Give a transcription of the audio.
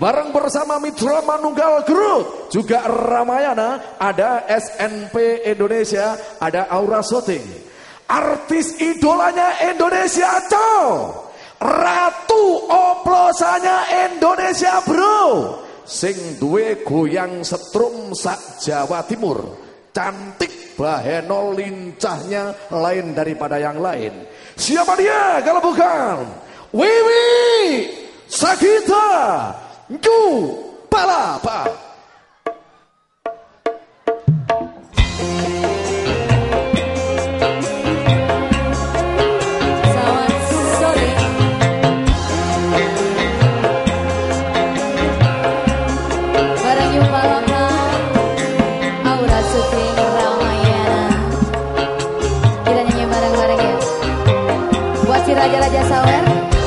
bareng bersama Mitra Manunggal Group, juga Ramayana, ada SNP Indonesia, ada Aura Shooting. Artis idolanya Indonesia cow. Ratu oplosannya Indonesia bro. Sing duwe goyang setrum sak Jawa Timur. Cantik baheno lincahnya lain daripada yang lain. Siapa dia kalau bukan? Wiwi Sagita Ju Palapa. Raja-Raja Sawer